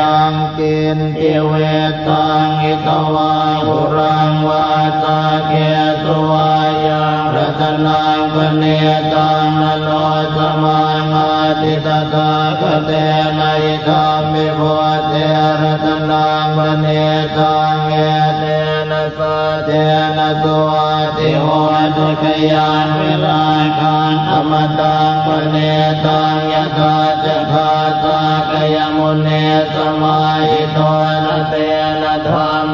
ยังกินติเวตังอิตวาหุรังวาตาเกตวายังรัตนังปเนตังนโนสมามาติตตาคเตนะอิธามิโพเทรัตนังปเนตังเอเตนะสะเทนะตัวติโหตุขยานเวลาคันธมตังปเนตังยะธาจะคาตากยมุเน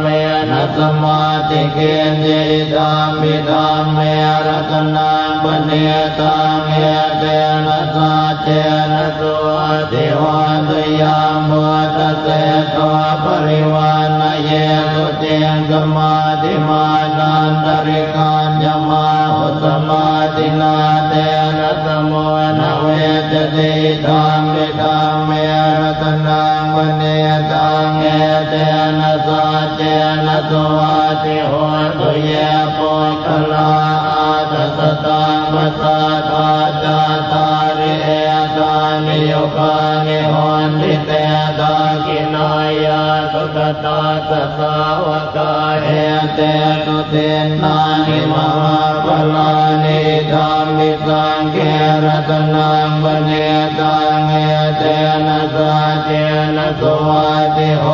เมนะสมาติเกณเจธรรมิธรรมเมรัตนังปเนตังเอเตนะสาเจนะสุติวาตยามมุตเสตวปริวานเยสุเจงกมาติมานันตริการยมาหุสมาตินาเตนะสมุนะเวจติธรรมิธร เอเตนะสาเจนะสวาติโหตุเยปุคลาอาตสตังปัสสะทาจาตาริเอตานิโยกานิหอนติเตตากินายาสุขตาสสาวกาเอเตตุเตนานิมหาปลานิธรรมิสังเกรตนังปเนตัง นะสวาติโห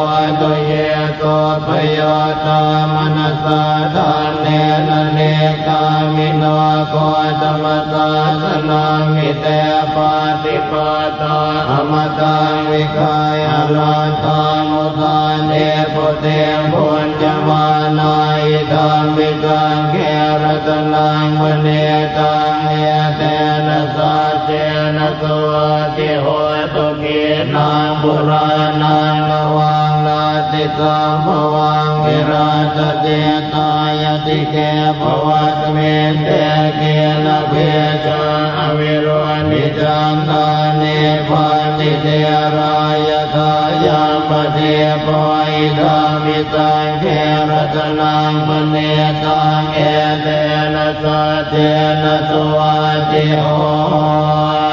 ตุเยโกปโยตามนัสสะทานเนนะเนกามิโนโคตมตาสนามิเตปาติปาตาอมตังวิกายอลาธามุทานเนปุเตปุญจมานาอิตังวิกังเกรตนังวเนตังเอเตนะสาเจนะสวาติโห ตุกีนังปุรานังละวังลาติสัมภวังวิราชเตตายติเกภวัตเมเตเกนเพจาอวิโรนิจันตาเนปัติเตรายทายามปเทปอยธามิตังเทรตนังปเนตังเอเตนะสะเทนะสวาติโห